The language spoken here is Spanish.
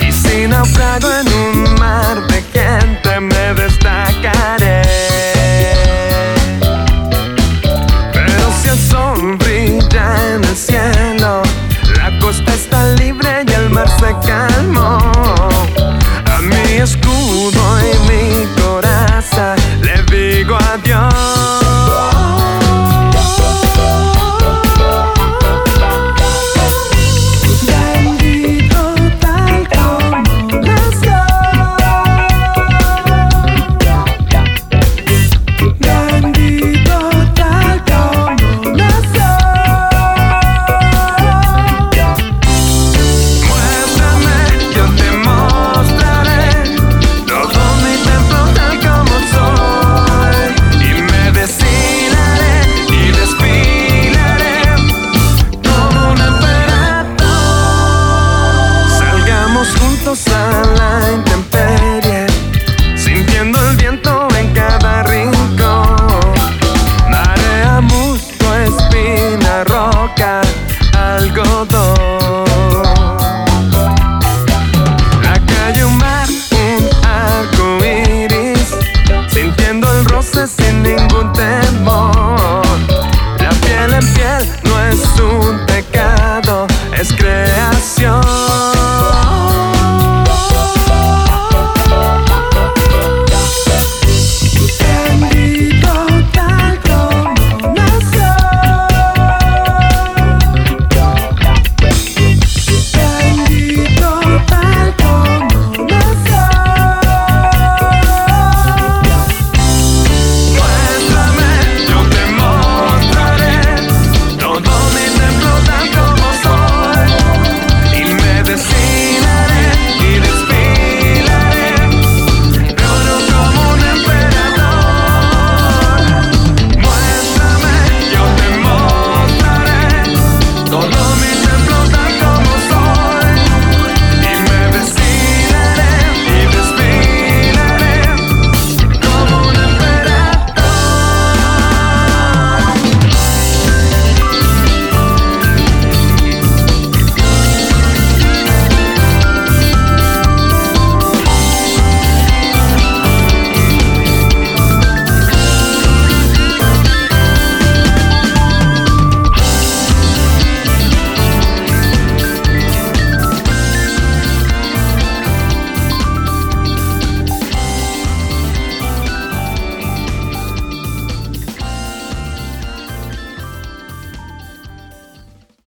Y si naufrago en un mar de gente, me